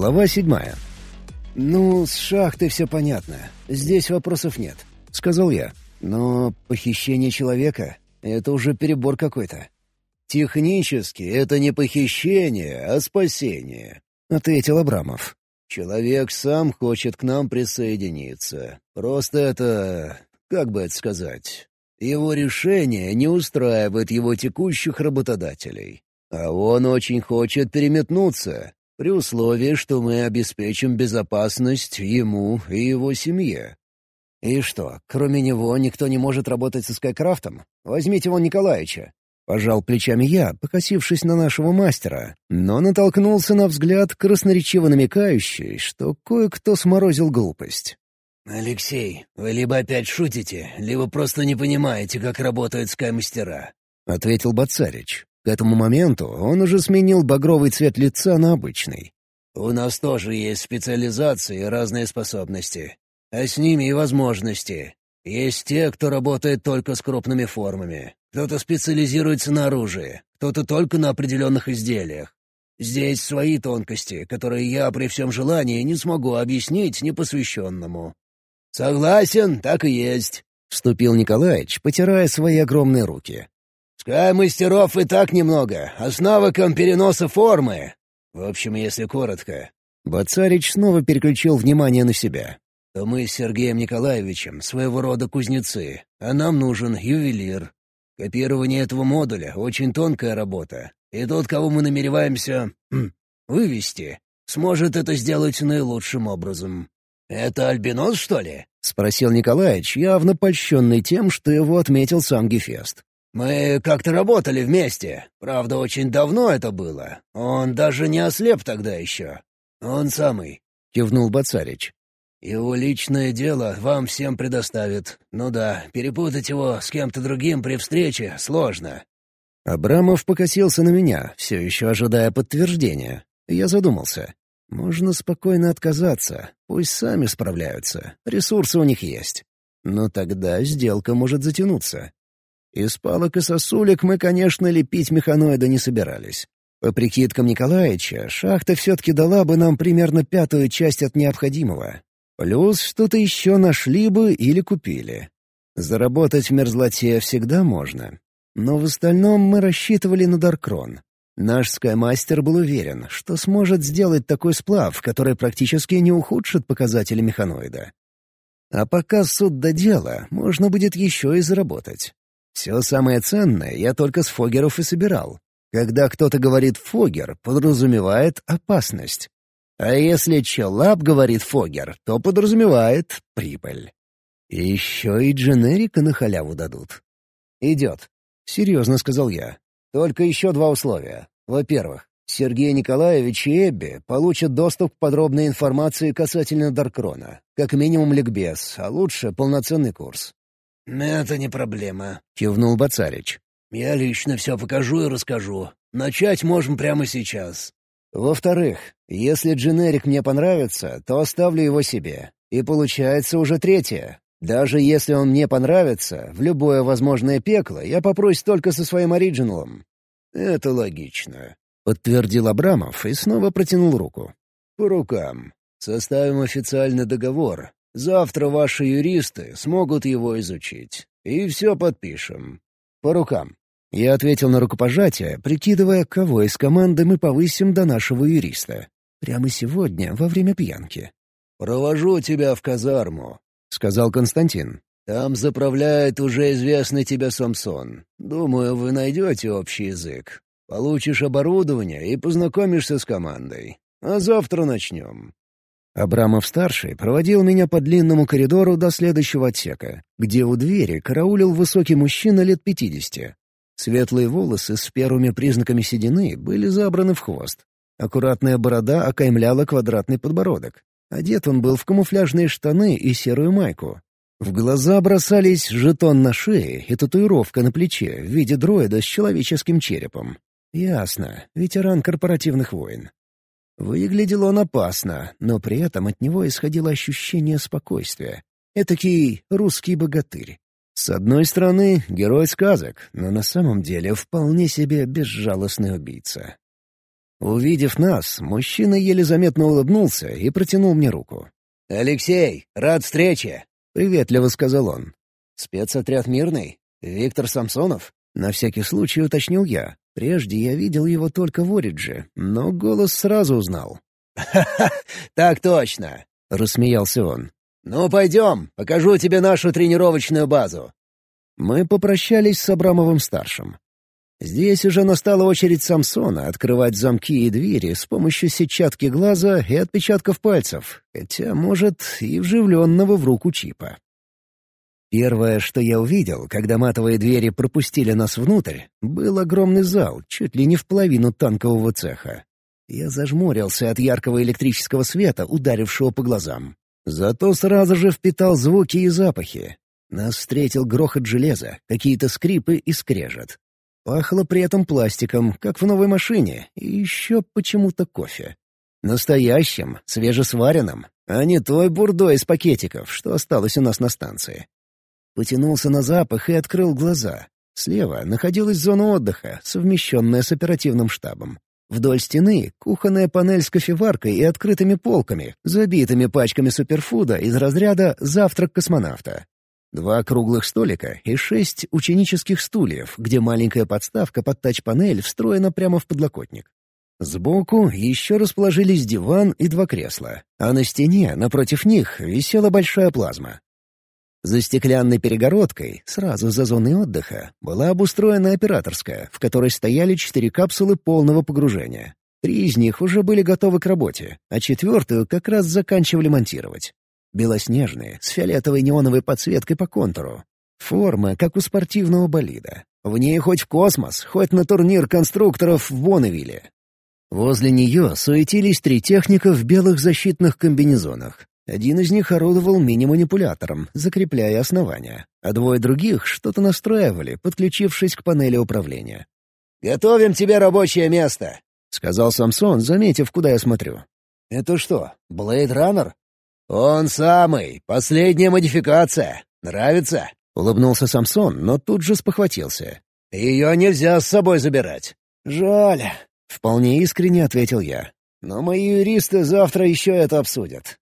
Глава седьмая. «Ну, с шахтой все понятно. Здесь вопросов нет», — сказал я. «Но похищение человека — это уже перебор какой-то». «Технически это не похищение, а спасение», — ответил Абрамов. «Человек сам хочет к нам присоединиться. Просто это... как бы это сказать... Его решение не устраивает его текущих работодателей. А он очень хочет переметнуться, при условии, что мы обеспечим безопасность ему и его семье. И что, кроме него никто не может работать со Скайкрафтом? Возьмите вон Николаевича. Пожал плечами я, покосившись на нашего мастера, но натолкнулся на взгляд, красноречиво намекающий, что кое-кто сморозил глупость. «Алексей, вы либо опять шутите, либо просто не понимаете, как работают скаймастера», — ответил Бацарич. К этому моменту он уже сменил багровый цвет лица на обычный. «У нас тоже есть специализации и разные способности, а с ними и возможности. Есть те, кто работает только с крупными формами, кто-то специализируется на оружии, кто-то только на определенных изделиях. Здесь свои тонкости, которые я при всем желании не смогу объяснить непосвященному. «Согласен, так и есть», — вступил Николаевич, потирая свои огромные руки. «Скай-мастеров и так немного, а с навыком переноса формы. В общем, если коротко». Бацарич снова переключил внимание на себя. «То мы с Сергеем Николаевичем своего рода кузнецы, а нам нужен ювелир. Копирование этого модуля — очень тонкая работа, и тот, кого мы намереваемся хм, вывести, сможет это сделать наилучшим образом. «Это альбинос, что ли?» — спросил Николаевич, явно польщенный тем, что его отметил сам Гефест. «Мы как-то работали вместе. Правда, очень давно это было. Он даже не ослеп тогда еще. Он самый», — кивнул Бацарич. «Его личное дело вам всем предоставит. Ну да, перепутать его с кем-то другим при встрече сложно». Абрамов покосился на меня, все еще ожидая подтверждения. Я задумался. Можно спокойно отказаться, пусть сами справляются, ресурсы у них есть. Но тогда сделка может затянуться. Из палок и сосулек мы, конечно, лепить механоида не собирались. По прикидкам Николаевича, шахта все-таки дала бы нам примерно пятую часть от необходимого. Плюс что-то еще нашли бы или купили. Заработать в мерзлоте всегда можно. Но в остальном мы рассчитывали на Даркрон. Наш скаймастер был уверен, что сможет сделать такой сплав, который практически не ухудшит показатели механоида. А пока суд до дела, можно будет еще и заработать. Все самое ценное я только с фогеров и собирал. Когда кто-то говорит «фогер», подразумевает опасность. А если челап говорит «фогер», то подразумевает прибыль. И еще и дженерика на халяву дадут. «Идет», — серьезно сказал я. «Только еще два условия. Во-первых, Сергей Николаевич и Эбби получат доступ к подробной информации касательно Даркрона. Как минимум ликбез, а лучше полноценный курс. «Это не проблема», — кивнул Бацарич. «Я лично все покажу и расскажу. Начать можем прямо сейчас». «Во-вторых, если дженерик мне понравится, то оставлю его себе. И получается уже третье. Даже если он мне понравится, в любое возможное пекло я попрусь только со своим оригиналом. «Это логично», — подтвердил Абрамов и снова протянул руку. «По рукам. Составим официальный договор. Завтра ваши юристы смогут его изучить. И все подпишем. По рукам». Я ответил на рукопожатие, прикидывая, кого из команды мы повысим до нашего юриста. Прямо сегодня, во время пьянки. «Провожу тебя в казарму», — сказал Константин. Там заправляет уже известный тебе Самсон. Думаю, вы найдете общий язык. Получишь оборудование и познакомишься с командой. А завтра начнем». Абрамов-старший проводил меня по длинному коридору до следующего отсека, где у двери караулил высокий мужчина лет пятидесяти. Светлые волосы с первыми признаками седины были забраны в хвост. Аккуратная борода окаймляла квадратный подбородок. Одет он был в камуфляжные штаны и серую майку, в глаза бросались жетон на шее и татуировка на плече в виде дроида с человеческим черепом. Ясно, ветеран корпоративных войн. Выглядел он опасно, но при этом от него исходило ощущение спокойствия. Этакий русский богатырь. С одной стороны, герой сказок, но на самом деле вполне себе безжалостный убийца. Увидев нас, мужчина еле заметно улыбнулся и протянул мне руку. «Алексей, рад встрече!» — приветливо сказал он. «Спецотряд мирный? Виктор Самсонов?» На всякий случай уточнил я. Прежде я видел его только в Оридже, но голос сразу узнал. «Ха-ха, так точно!» — рассмеялся он. «Ну, пойдем, покажу тебе нашу тренировочную базу». Мы попрощались с Абрамовым-старшим. Здесь уже настала очередь Самсона открывать замки и двери с помощью сетчатки глаза и отпечатков пальцев, хотя, может, и вживленного в руку чипа. Первое, что я увидел, когда матовые двери пропустили нас внутрь, был огромный зал, чуть ли не в половину танкового цеха. Я зажмурился от яркого электрического света, ударившего по глазам. Зато сразу же впитал звуки и запахи. Нас встретил грохот железа, какие-то скрипы и скрежет. Пахло при этом пластиком, как в новой машине, и еще почему-то кофе. Настоящим, свежесваренным, а не той бурдой из пакетиков, что осталось у нас на станции. Потянулся на запах и открыл глаза. Слева находилась зона отдыха, совмещенная с оперативным штабом. Вдоль стены — кухонная панель с кофеваркой и открытыми полками, забитыми пачками суперфуда из разряда «Завтрак космонавта». Два круглых столика и шесть ученических стульев, где маленькая подставка под тач-панель встроена прямо в подлокотник. Сбоку еще расположились диван и два кресла, а на стене, напротив них, висела большая плазма. За стеклянной перегородкой, сразу за зоной отдыха, была обустроена операторская, в которой стояли четыре капсулы полного погружения. Три из них уже были готовы к работе, а четвертую как раз заканчивали монтировать. Белоснежные, с фиолетовой неоновой подсветкой по контуру. Форма, как у спортивного болида. В ней хоть в космос, хоть на турнир конструкторов в Бonnевилле. Возле нее суетились три техника в белых защитных комбинезонах. Один из них орудовал мини-манипулятором, закрепляя основания, а двое других что-то настраивали, подключившись к панели управления. «Готовим тебе рабочее место», — сказал Самсон, заметив, куда я смотрю. «Это что, Блейд Раннер?» «Он самый, последняя модификация. Нравится?» — улыбнулся Самсон, но тут же спохватился. «Ее нельзя с собой забирать». «Жаль», — вполне искренне ответил я. «Но мои юристы завтра еще это обсудят.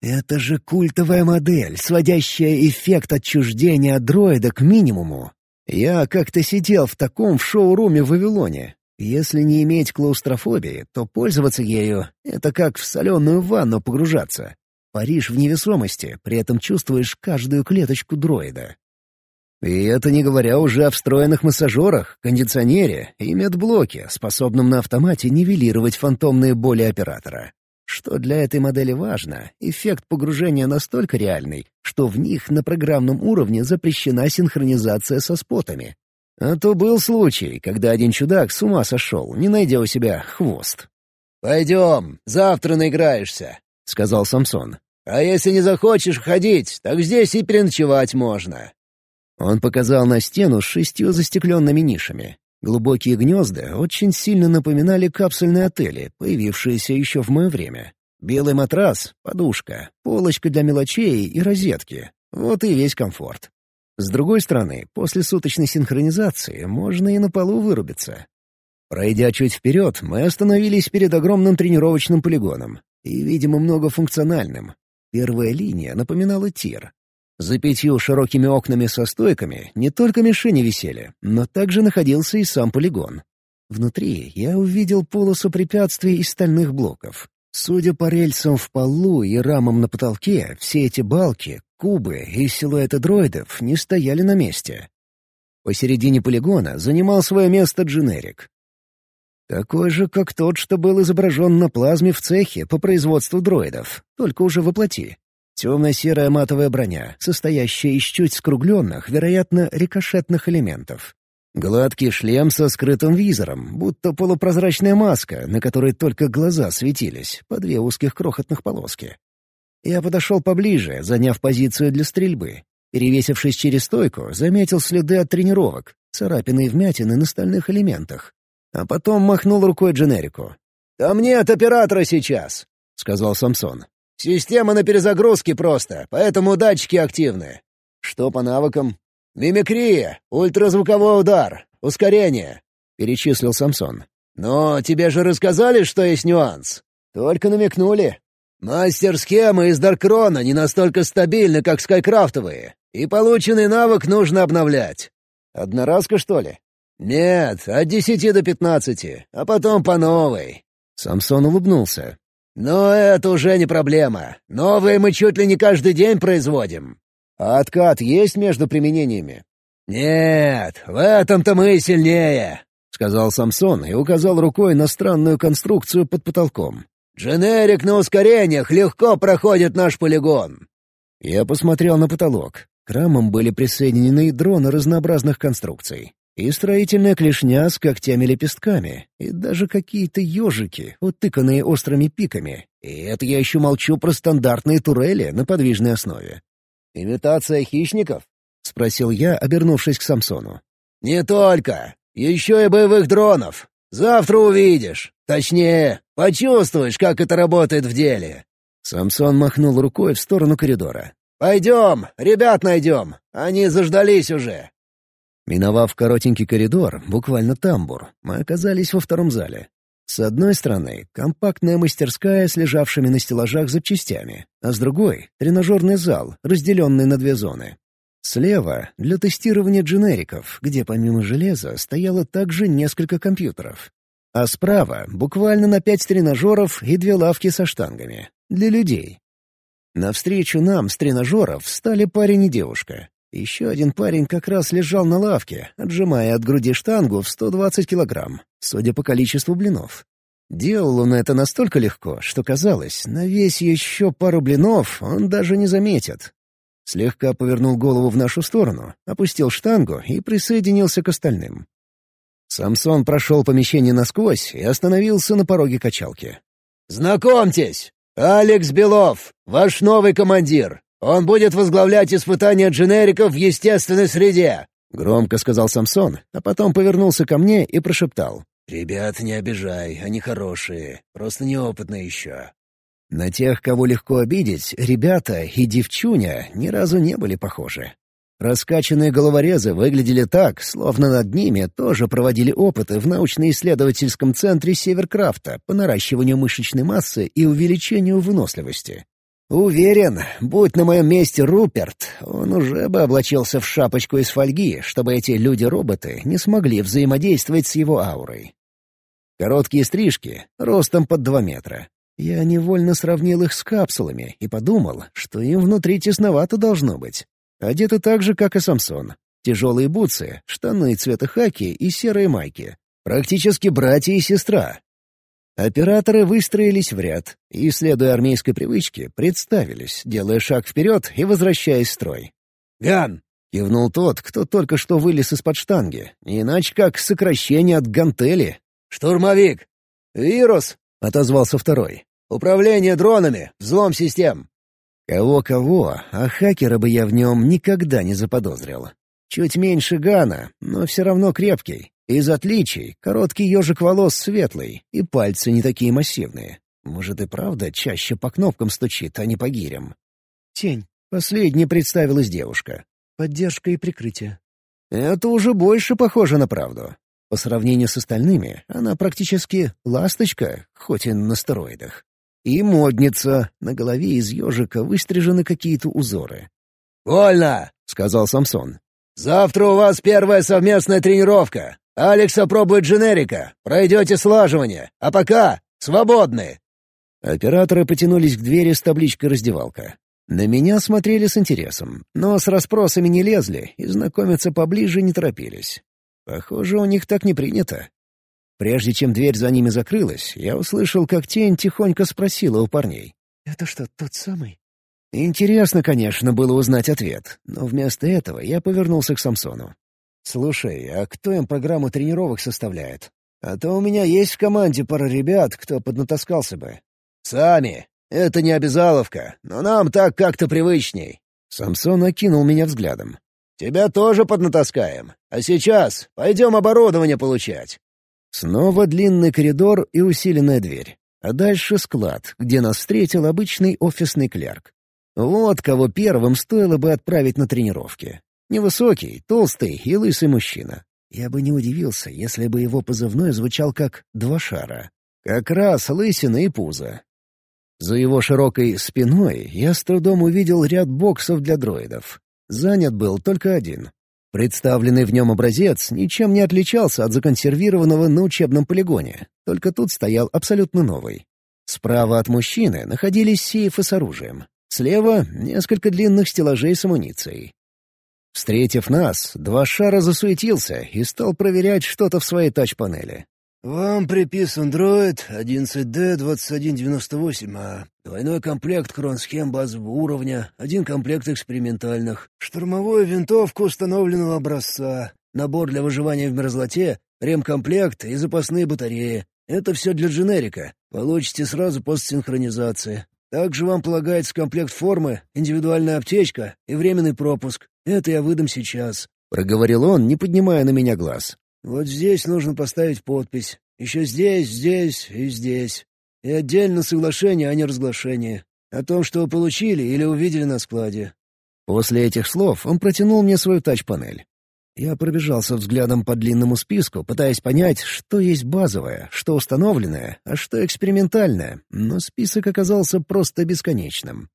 Это же культовая модель, сводящая эффект отчуждения дроида к минимуму. Я как-то сидел в таком в шоуруме в Вавилоне. Если не иметь клаустрофобии, то пользоваться ею — это как в соленую ванну погружаться. Паришь в невесомости, при этом чувствуешь каждую клеточку дроида. И это не говоря уже о встроенных массажерах, кондиционере и медблоке, способном на автомате нивелировать фантомные боли оператора. Что для этой модели важно, эффект погружения настолько реальный, что в них на программном уровне запрещена синхронизация со спотами. А то был случай, когда один чудак с ума сошел, не найдя у себя хвост. «Пойдем, завтра наиграешься», — сказал Самсон. «А если не захочешь ходить, так здесь и переночевать можно». Он показал на стену с шестью застекленными нишами. Глубокие гнезда очень сильно напоминали капсульные отели, появившиеся еще в мое время. Белый матрас, подушка, полочка для мелочей и розетки. Вот и весь комфорт. С другой стороны, после суточной синхронизации можно и на полу вырубиться. Пройдя чуть вперед, мы остановились перед огромным тренировочным полигоном. И, видимо, многофункциональным. Первая линия напоминала тир, за пятью широкими окнами со стойками не только мишени висели, но также находился и сам полигон. Внутри я увидел полосу препятствий из стальных блоков. Судя по рельсам в полу и рамам на потолке, все эти балки, кубы и силуэты дроидов не стояли на месте. Посередине полигона занимал свое место дженерик. Такой же, как тот, что был изображен на плазме в цехе по производству дроидов, только уже воплоти. Темно-серая матовая броня, состоящая из чуть скругленных, вероятно, рикошетных элементов. Гладкий шлем со скрытым визором, будто полупрозрачная маска, на которой только глаза светились, по две узких крохотных полоски. Я подошел поближе, заняв позицию для стрельбы. Перевесившись через стойку, заметил следы от тренировок, царапины и вмятины на стальных элементах. А потом махнул рукой дженерику. «Там нет оператора сейчас», — сказал Самсон. Система на перезагрузке просто, поэтому датчики активны. Что по навыкам? Мимикрия, ультразвуковой удар, ускорение, — перечислил Самсон. «Но тебе же рассказали, что есть нюанс?» «Только намекнули». «Мастер-схемы из Даркрона не настолько стабильны, как скайкрафтовые, и полученный навык нужно обновлять». «Одноразка, что ли?» «Нет, от десяти до пятнадцати, а потом по новой». Самсон улыбнулся. «Но это уже не проблема. Новые мы чуть ли не каждый день производим». «А откат есть между применениями?» «Нет, в этом-то мы сильнее», — сказал Самсон и указал рукой на странную конструкцию под потолком. «Дженерик на ускорениях легко проходит наш полигон». Я посмотрел на потолок. К рамам были присоединены дроны разнообразных конструкций. И строительная клешня с когтями-лепестками, и даже какие-то ежики, утыканные острыми пиками. И это я еще молчу про стандартные турели на подвижной основе. «Имитация хищников?» — спросил я, обернувшись к Самсону. «Не только. Еще и боевых дронов. Завтра увидишь. Точнее, почувствуешь, как это работает в деле». Самсон махнул рукой в сторону коридора. «Пойдем, ребят найдем. Они заждались уже». Миновав коротенький коридор, буквально тамбур, мы оказались во втором зале. С одной стороны — компактная мастерская с лежавшими на стеллажах запчастями, а с другой — тренажерный зал, разделенный на две зоны. Слева — для тестирования дженериков, где помимо железа стояло также несколько компьютеров. А справа — буквально на пять тренажеров и две лавки со штангами. Для людей. Навстречу нам с тренажеров встали парень и девушка. Еще один парень как раз лежал на лавке, отжимая от груди штангу в 120 килограмм, судя по количеству блинов. Делал он это настолько легко, что казалось, на весь еще пару блинов он даже не заметит. Слегка повернул голову в нашу сторону, опустил штангу и присоединился к остальным. Самсон прошел помещение насквозь и остановился на пороге качалки. «Знакомьтесь, Алекс Белов, ваш новый командир. Он будет возглавлять испытания дженериков в естественной среде!» — громко сказал Самсон, а потом повернулся ко мне и прошептал. «Ребят, не обижай, они хорошие, просто неопытные еще». На тех, кого легко обидеть, ребята и девчуня ни разу не были похожи. Раскачанные головорезы выглядели так, словно над ними тоже проводили опыты в научно-исследовательском центре Северкрафта по наращиванию мышечной массы и увеличению выносливости. Уверен, будь на моем месте Руперт, он уже бы облачился в шапочку из фольги, чтобы эти люди-роботы не смогли взаимодействовать с его аурой. Короткие стрижки, ростом под два метра. Я невольно сравнил их с капсулами и подумал, что им внутри тесновато должно быть. Одеты так же, как и Самсон. Тяжелые бутсы, штаны цвета хаки и серые майки. Практически братья и сестра, Операторы выстроились в ряд и, следуя армейской привычке, представились, делая шаг вперед и возвращаясь в строй. «Ган!» — кивнул тот, кто только что вылез из-под штанги, иначе как сокращение от гантели. «Штурмовик!» «Вирус!» — отозвался второй. «Управление дронами, взлом систем!» Кого-кого, а хакера бы я в нем никогда не заподозрил. Чуть меньше Гана, но все равно крепкий. Из отличий — короткий ежик волос светлый, и пальцы не такие массивные. Может и правда чаще по кнопкам стучит, а не по гирям. «Тень». Последней представилась девушка. «Поддержка и прикрытие». Это уже больше похоже на правду. По сравнению с остальными, она практически ласточка, хоть и на стероидах. И модница. На голове из ежика выстрижены какие-то узоры. «Вольно!» — сказал Самсон. «Завтра у вас первая совместная тренировка. Алекс опробует дженерика. Пройдете слаживание. А пока свободны». Операторы потянулись к двери с табличкой «Раздевалка». На меня смотрели с интересом, но с расспросами не лезли и знакомиться поближе не торопились. Похоже, у них так не принято. Прежде чем дверь за ними закрылась, я услышал, как тень тихонько спросила у парней. «Это что, тот самый?» Интересно, конечно, было узнать ответ, но вместо этого я повернулся к Самсону. «Слушай, а кто им программу тренировок составляет? А то у меня есть в команде пара ребят, кто поднатаскался бы». «Сами. Это не обязаловка, но нам так как-то привычней». Самсон окинул меня взглядом. «Тебя тоже поднатаскаем. А сейчас пойдем оборудование получать». Снова длинный коридор и усиленная дверь. А дальше склад, где нас встретил обычный офисный клерк. Вот кого первым стоило бы отправить на тренировки. Невысокий, толстый и лысый мужчина. Я бы не удивился, если бы его позывной звучал как «два шара». Как раз лысина и пузо. За его широкой спиной я с трудом увидел ряд боксов для дроидов. Занят был только один. Представленный в нем образец ничем не отличался от законсервированного на учебном полигоне, только тут стоял абсолютно новый. Справа от мужчины находились сейфы с оружием. Слева — несколько длинных стеллажей с амуницией. Встретив нас, два шара засуетился и стал проверять что-то в своей тач-панели. «Вам приписан дроид 11D-2198А. Двойной комплект кронсхем базового уровня, один комплект экспериментальных, штурмовую винтовку установленного образца, набор для выживания в мерзлоте, ремкомплект и запасные батареи. Это все для дженерика. Получите сразу после синхронизации. Также вам полагается комплект формы, индивидуальная аптечка и временный пропуск. Это я выдам сейчас», — проговорил он, не поднимая на меня глаз. Вот здесь нужно поставить подпись. Еще здесь, здесь и здесь. И отдельно соглашение, а не разглашение. О том, что получили или увидели на складе». После этих слов он протянул мне свою тач-панель. Я пробежался взглядом по длинному списку, пытаясь понять, что есть базовое, что установленное, а что экспериментальное, но список оказался просто бесконечным.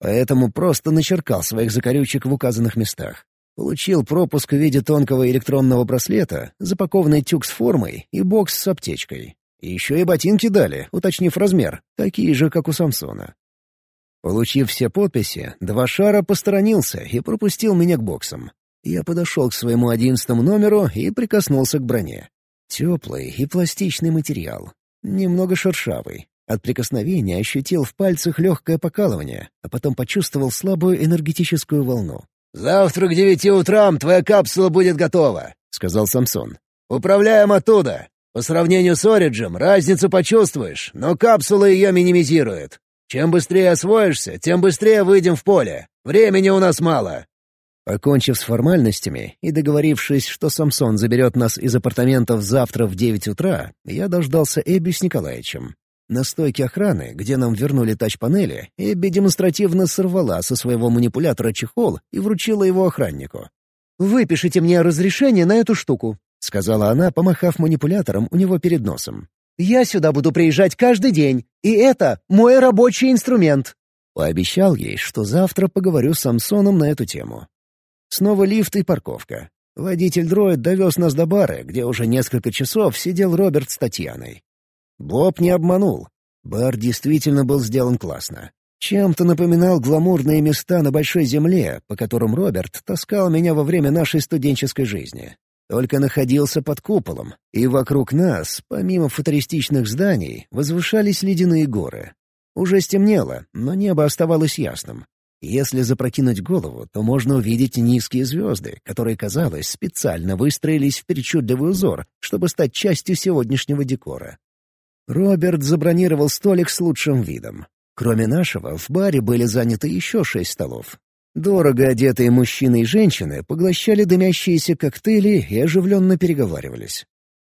Поэтому просто начеркал своих закорючек в указанных местах. Получил пропуск в виде тонкого электронного браслета, запакованный тюк с формой и бокс с аптечкой. Еще и ботинки дали, уточнив размер, такие же, как у Самсона. Получив все подписи, два шара посторонился и пропустил меня к боксам. Я подошел к своему одиннадцатому номеру и прикоснулся к броне. Теплый и пластичный материал. Немного шершавый. От прикосновения ощутил в пальцах легкое покалывание, а потом почувствовал слабую энергетическую волну. «Завтра к девяти утрам твоя капсула будет готова», — сказал Самсон. «Управляем оттуда. По сравнению с Ориджем разницу почувствуешь, но капсула ее минимизирует. Чем быстрее освоишься, тем быстрее выйдем в поле. Времени у нас мало». Покончив с формальностями и договорившись, что Самсон заберет нас из апартаментов завтра в девять утра, я дождался Эбби с Николаевичем. На стойке охраны, где нам вернули тач-панели, Эбби демонстративно сорвала со своего манипулятора чехол и вручила его охраннику. «Выпишите мне разрешение на эту штуку», — сказала она, помахав манипулятором у него перед носом. «Я сюда буду приезжать каждый день, и это мой рабочий инструмент». Пообещал ей, что завтра поговорю с Самсоном на эту тему. Снова лифт и парковка. Водитель-дроид довез нас до бара, где уже несколько часов сидел Роберт с Татьяной. Боб не обманул. Бар действительно был сделан классно. Чем-то напоминал гламурные места на Большой Земле, по которым Роберт таскал меня во время нашей студенческой жизни. Только находился под куполом, и вокруг нас, помимо футуристичных зданий, возвышались ледяные горы. Уже стемнело, но небо оставалось ясным. Если запрокинуть голову, то можно увидеть низкие звезды, которые, казалось, специально выстроились в причудливый узор, чтобы стать частью сегодняшнего декора. Роберт забронировал столик с лучшим видом. Кроме нашего, в баре были заняты еще шесть столов. Дорого одетые мужчины и женщины поглощали дымящиеся коктейли и оживленно переговаривались.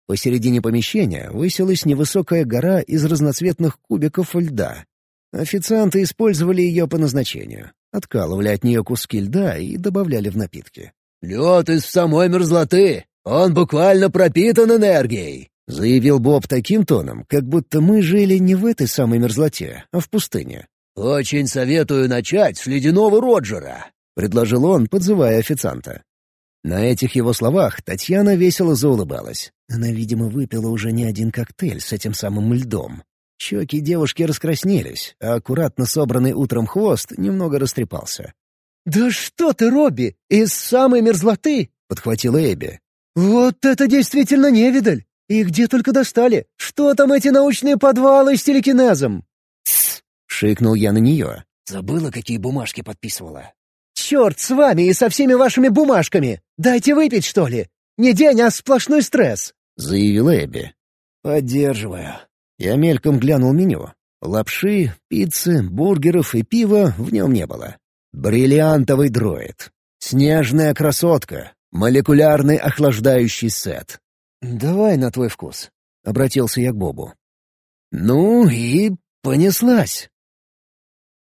Посередине помещения высилась невысокая гора из разноцветных кубиков льда. Официанты использовали ее по назначению. Откалывали от нее куски льда и добавляли в напитки. «Лед из самой мерзлоты! Он буквально пропитан энергией!» — заявил Боб таким тоном, как будто мы жили не в этой самой мерзлоте, а в пустыне. «Очень советую начать с ледяного Роджера», — предложил он, подзывая официанта. На этих его словах Татьяна весело заулыбалась. Она, видимо, выпила уже не один коктейль с этим самым льдом. Щеки девушки раскраснелись, а аккуратно собранный утром хвост немного растрепался. «Да что ты, Робби, из самой мерзлоты!» — подхватила Эбби. «Вот это действительно невидаль! И где только достали? Что там эти научные подвалы с телекинезом?» «Тсс!» — шикнул я на нее. «Забыла, какие бумажки подписывала?» «Черт с вами и со всеми вашими бумажками! Дайте выпить, что ли! Не день, а сплошной стресс!» — заявила Эбби. «Поддерживаю». Я мельком глянул меню. Лапши, пиццы, бургеров и пива в нем не было. Бриллиантовый дроид. Снежная красотка. Молекулярный охлаждающий сет. «Давай на твой вкус», — обратился я к Бобу. Ну и понеслась.